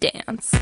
dance.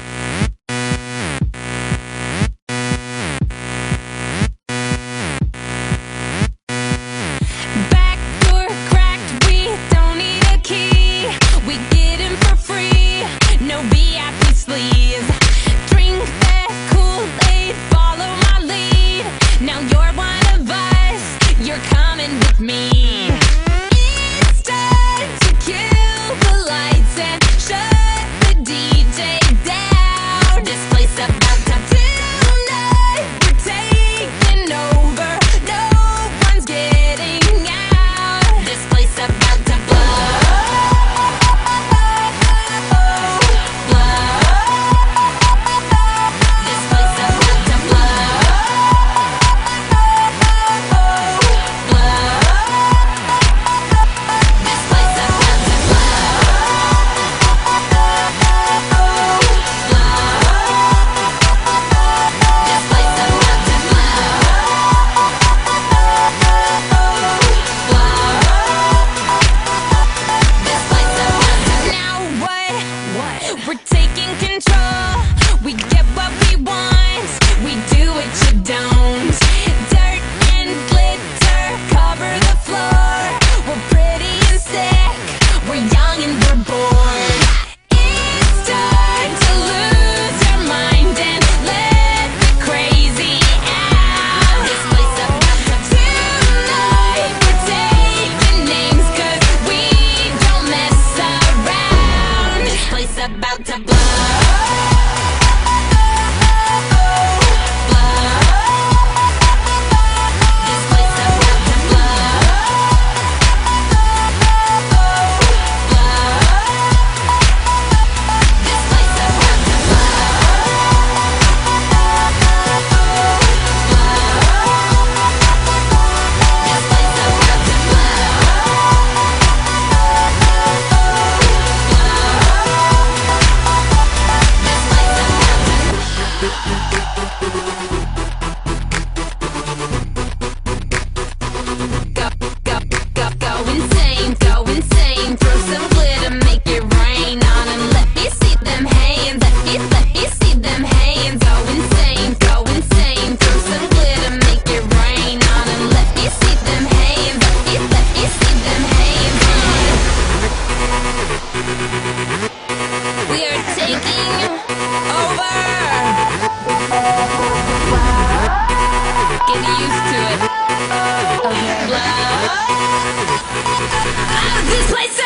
down. out of this place.